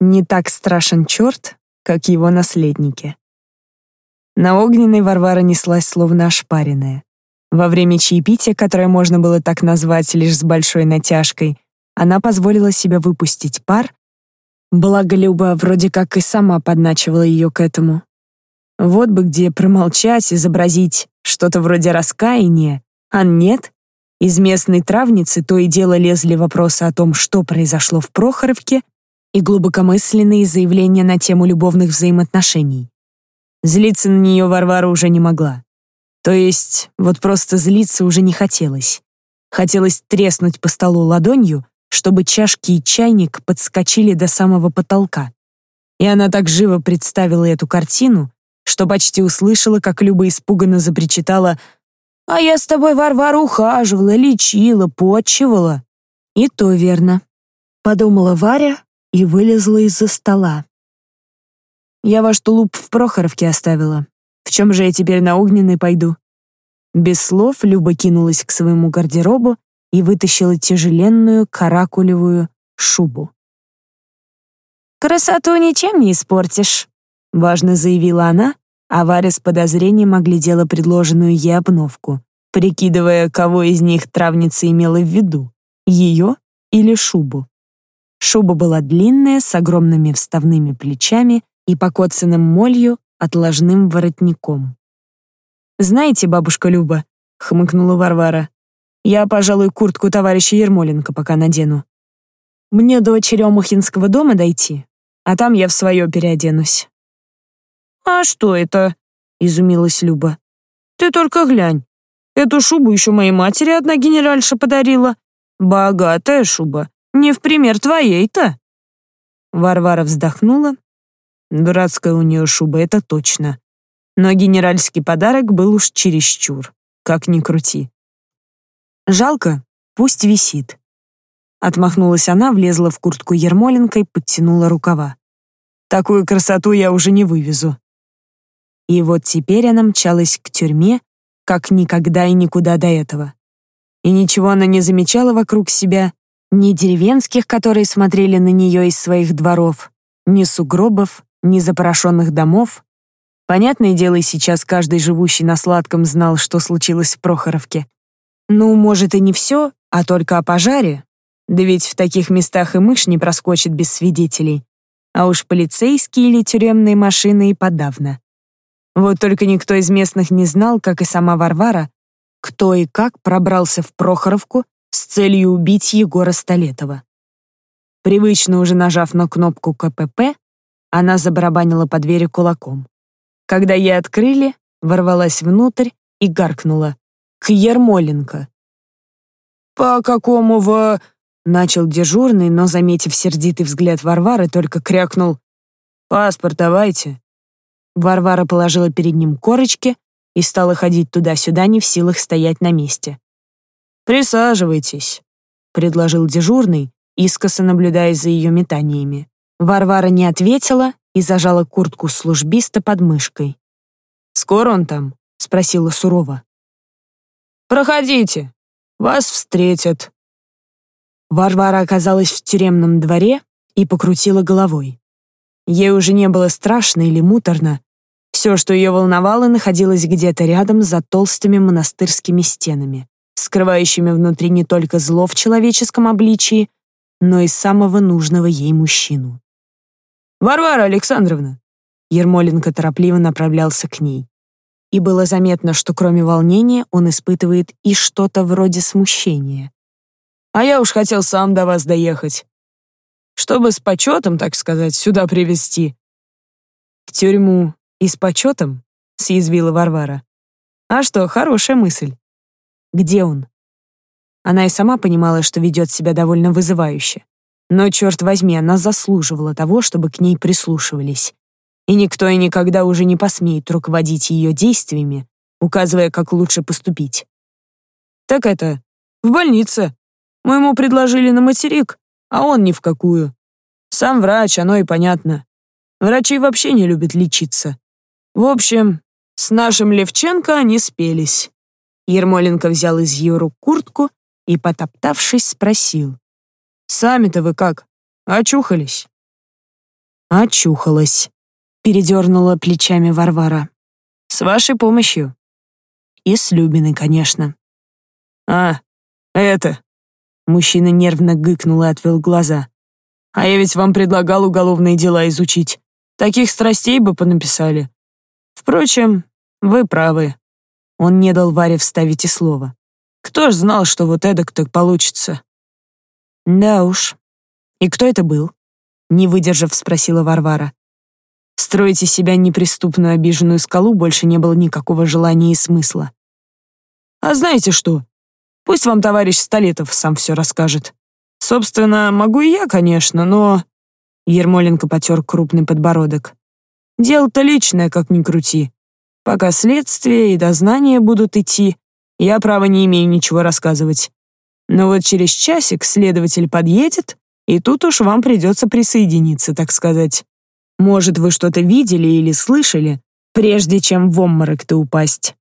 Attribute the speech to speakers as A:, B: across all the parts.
A: Не так страшен черт, как его наследники. На огненной Варвара неслась словно ошпаренная. Во время чаепития, которое можно было так назвать лишь с большой натяжкой, она позволила себе выпустить пар, благо Люба вроде как и сама подначивала ее к этому. Вот бы где промолчать, изобразить что-то вроде раскаяния, а нет. Из местной травницы то и дело лезли вопросы о том, что произошло в Прохоровке, и глубокомысленные заявления на тему любовных взаимоотношений. Злиться на нее Варвара уже не могла. То есть, вот просто злиться уже не хотелось. Хотелось треснуть по столу ладонью, чтобы чашки и чайник подскочили до самого потолка. И она так живо представила эту картину, что почти услышала, как Люба испуганно запричитала «А я с тобой, Варвара, ухаживала, лечила, почивала». «И то верно», — подумала Варя и вылезла из-за стола. «Я ваш тулуп в Прохоровке оставила. В чем же я теперь на огненный пойду?» Без слов Люба кинулась к своему гардеробу и вытащила тяжеленную каракулевую шубу. «Красоту ничем не испортишь», — важно заявила она, а Варя с подозрением оглядела предложенную ей обновку, прикидывая, кого из них травница имела в виду — ее или шубу. Шуба была длинная, с огромными вставными плечами и покоцанным молью отложным воротником. «Знаете, бабушка Люба», — хмыкнула Варвара, «я, пожалуй, куртку товарища Ермоленко пока надену. Мне до Черемухинского дома дойти, а там я в свое переоденусь». «А что это?» — изумилась Люба. «Ты только глянь. Эту шубу еще моей матери одна генеральша подарила. Богатая шуба, не в пример твоей-то». Варвара вздохнула Дурацкая у нее шуба, это точно. Но генеральский подарок был уж чересчур, как ни крути. Жалко, пусть висит. Отмахнулась она, влезла в куртку Ермоленко и подтянула рукава. Такую красоту я уже не вывезу. И вот теперь она мчалась к тюрьме, как никогда и никуда до этого. И ничего она не замечала вокруг себя, ни деревенских, которые смотрели на нее из своих дворов, ни сугробов, ни запорошенных домов. Понятное дело, и сейчас каждый живущий на сладком знал, что случилось в Прохоровке. Ну, может, и не все, а только о пожаре. Да ведь в таких местах и мышь не проскочит без свидетелей. А уж полицейские или тюремные машины и подавно. Вот только никто из местных не знал, как и сама Варвара, кто и как пробрался в Прохоровку с целью убить Егора Столетова. Привычно уже нажав на кнопку КПП, она забарабанила по двери кулаком. Когда ей открыли, ворвалась внутрь и гаркнула. «К Ермоленко!» «По какому в...» Начал дежурный, но, заметив сердитый взгляд Варвары, только крякнул. «Паспорт давайте». Варвара положила перед ним корочки и стала ходить туда-сюда, не в силах стоять на месте. «Присаживайтесь», — предложил дежурный, искоса наблюдая за ее метаниями. Варвара не ответила и зажала куртку службиста под мышкой. «Скоро он там?» — спросила сурово. «Проходите, вас встретят». Варвара оказалась в тюремном дворе и покрутила головой. Ей уже не было страшно или муторно. Все, что ее волновало, находилось где-то рядом за толстыми монастырскими стенами, скрывающими внутри не только зло в человеческом обличии, но и самого нужного ей мужчину. «Варвара Александровна!» Ермоленко торопливо направлялся к ней. И было заметно, что кроме волнения он испытывает и что-то вроде смущения. «А я уж хотел сам до вас доехать. Чтобы с почетом, так сказать, сюда привезти». «В тюрьму и с почетом?» — съязвила Варвара. «А что, хорошая мысль. Где он?» Она и сама понимала, что ведет себя довольно вызывающе. Но, черт возьми, она заслуживала того, чтобы к ней прислушивались. И никто и никогда уже не посмеет руководить ее действиями, указывая, как лучше поступить. «Так это, в больнице. Мы ему предложили на материк, а он ни в какую. Сам врач, оно и понятно. Врачи вообще не любят лечиться. В общем, с нашим Левченко они спелись». Ермоленко взял из ее рук куртку и, потоптавшись, спросил. Сами-то вы как? Очухались?» Очухалась. Передернула плечами Варвара. С вашей помощью. И с Любиной, конечно.
B: А, это...
A: Мужчина нервно гыкнул и отвел глаза.
B: А я ведь вам предлагал уголовные дела изучить. Таких страстей бы понаписали. Впрочем, вы правы.
A: Он не дал Варе вставить и слова.
B: Кто ж знал, что вот эдак-то получится?
A: Да уж. И кто это был? Не выдержав, спросила Варвара. Строить из себя неприступную обиженную скалу больше не было никакого желания и смысла.
B: А знаете что? Пусть вам товарищ Столетов сам все расскажет. Собственно, могу и я, конечно, но...»
A: Ермоленко потер крупный подбородок.
B: «Дело-то личное, как ни крути. Пока следствие и дознание будут идти, я, право, не имею ничего рассказывать. Но вот через часик следователь подъедет, и тут уж вам придется присоединиться, так сказать. Может, вы что-то видели или слышали, прежде чем в обморок-то упасть?»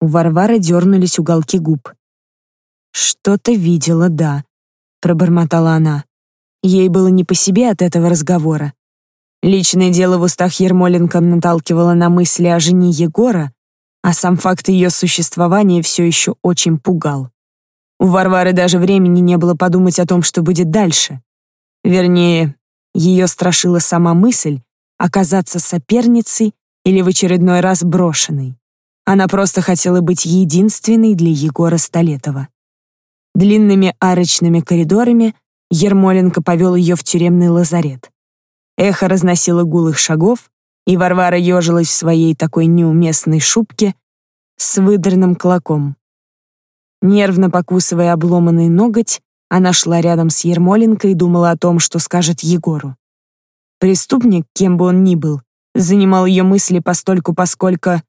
A: У Варвары дернулись уголки губ. «Что-то видела, да», — пробормотала она. Ей было не по себе от этого разговора. Личное дело в устах Ермоленко наталкивало на мысли о жене Егора, а сам факт ее существования все еще очень пугал. У Варвары даже времени не было подумать о том, что будет дальше. Вернее, ее страшила сама мысль оказаться соперницей или в очередной раз брошенной. Она просто хотела быть единственной для Егора Столетова. Длинными арочными коридорами Ермоленко повел ее в тюремный лазарет. Эхо разносило гул их шагов, и Варвара ежилась в своей такой неуместной шубке с выдранным клоком. Нервно покусывая обломанный ноготь, она шла рядом с Ермоленко и думала о том, что скажет Егору. Преступник, кем бы он ни был, занимал ее мысли постольку поскольку,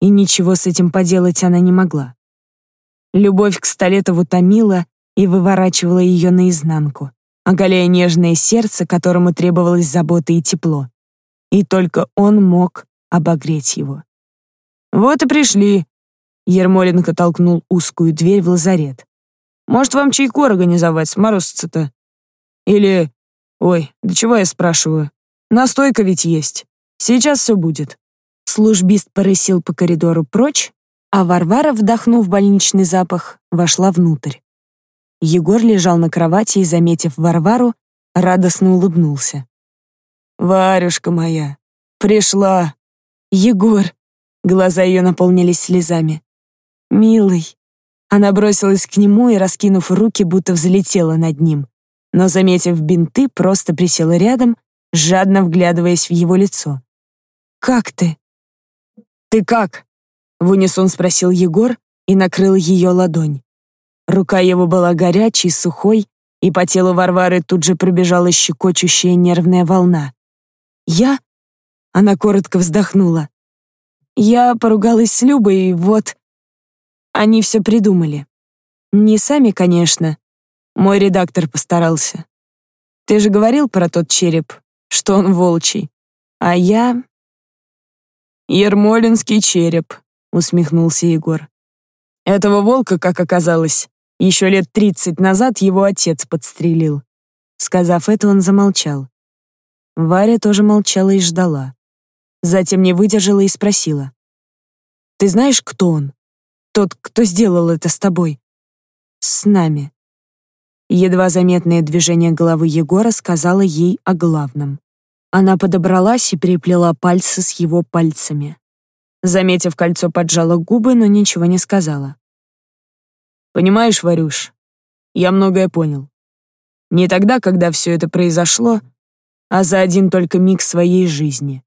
A: и ничего с этим поделать она не могла. Любовь к Столетову томила и выворачивала ее наизнанку, оголяя нежное сердце, которому требовалось забота и тепло. И только он мог обогреть его.
B: «Вот и пришли», — Ермоленко толкнул узкую дверь в лазарет. «Может, вам чайку организовать, сморозиться-то? Или... Ой, да чего я спрашиваю? Настойка ведь есть. Сейчас все будет».
A: Службист порысил по коридору прочь, а Варвара, вдохнув больничный запах, вошла внутрь. Егор лежал на кровати и, заметив Варвару, радостно улыбнулся.
B: «Варюшка моя, пришла!»
A: «Егор!» Глаза ее наполнились слезами. «Милый!» Она бросилась к нему и, раскинув руки, будто взлетела над ним. Но, заметив бинты, просто присела рядом, жадно вглядываясь в его лицо. «Как ты?»
B: «Ты как?»
A: В унисон спросил Егор и накрыл ее ладонь. Рука его была горячей, сухой, и по телу Варвары тут же пробежала щекочущая нервная волна. «Я?» Она коротко вздохнула. «Я поругалась с Любой, и вот...» Они все придумали. Не сами, конечно. Мой редактор постарался. Ты же говорил про тот череп, что он волчий. А я...
B: Ермолинский череп, усмехнулся Егор. Этого волка, как оказалось, еще лет тридцать назад его отец подстрелил.
A: Сказав это, он замолчал. Варя тоже молчала и ждала. Затем не выдержала и спросила. «Ты знаешь, кто он? Тот, кто сделал это с тобой?» «С нами». Едва заметное движение головы Егора сказала ей о главном. Она подобралась и переплела пальцы с его пальцами. Заметив кольцо, поджала губы, но ничего не сказала.
B: «Понимаешь, Варюш, я многое понял. Не тогда, когда все это произошло, а за один только миг своей жизни.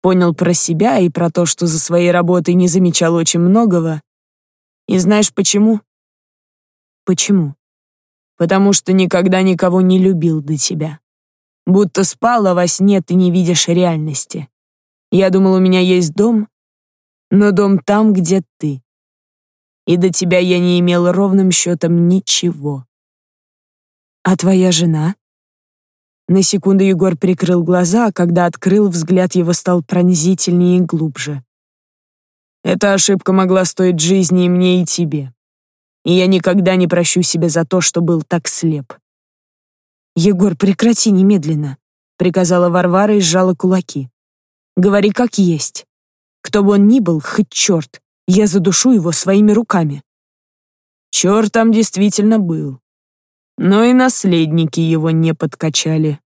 B: Понял про себя и про то, что за своей работой не замечал очень многого. И знаешь почему?
A: Почему?
B: Потому что никогда никого не любил до тебя. Будто спал, а во сне ты не видишь реальности. Я думал, у меня есть дом, но дом там, где ты. И до тебя я не имел ровным счетом ничего.
A: А твоя жена? На секунду Егор прикрыл глаза, а когда открыл, взгляд его стал пронзительнее и глубже.
B: Эта ошибка могла стоить жизни и мне, и тебе. И я никогда не прощу себя за то, что был так слеп.
A: Егор, прекрати немедленно. приказала Варвара и сжала кулаки. «Говори как есть. Кто бы он ни был, хоть черт, я задушу его своими руками».
B: Черт там действительно был. Но и наследники его не подкачали.